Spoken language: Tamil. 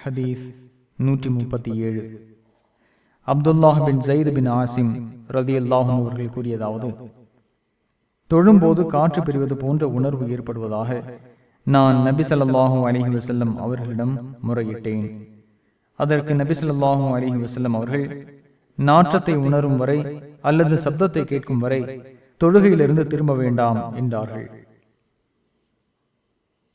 ஹதீஸ் நூற்றி முப்பத்தி ஏழு. Abdullah bin Zaid bin Asim ரதி அல்லாஹும் அவர்கள் கூறியதாவது தொழும்போது காற்று பெறுவது போன்ற உணர்வு ஏற்படுவதாக நான் நபி ஸல்லல்லாஹு அலைஹி வஸல்லம் அவர்களிடம் முறையிட்டேன். அதற்கு நபி ஸல்லல்லாஹு அலைஹி வஸல்லம் அவர்கள் நாற்றத்தை உணரும் வரை அல்லது சப்தத்தை கேட்கும் வரை தொழுகையிலிருந்து திரும்ப வேண்டாம் என்றார்கள்.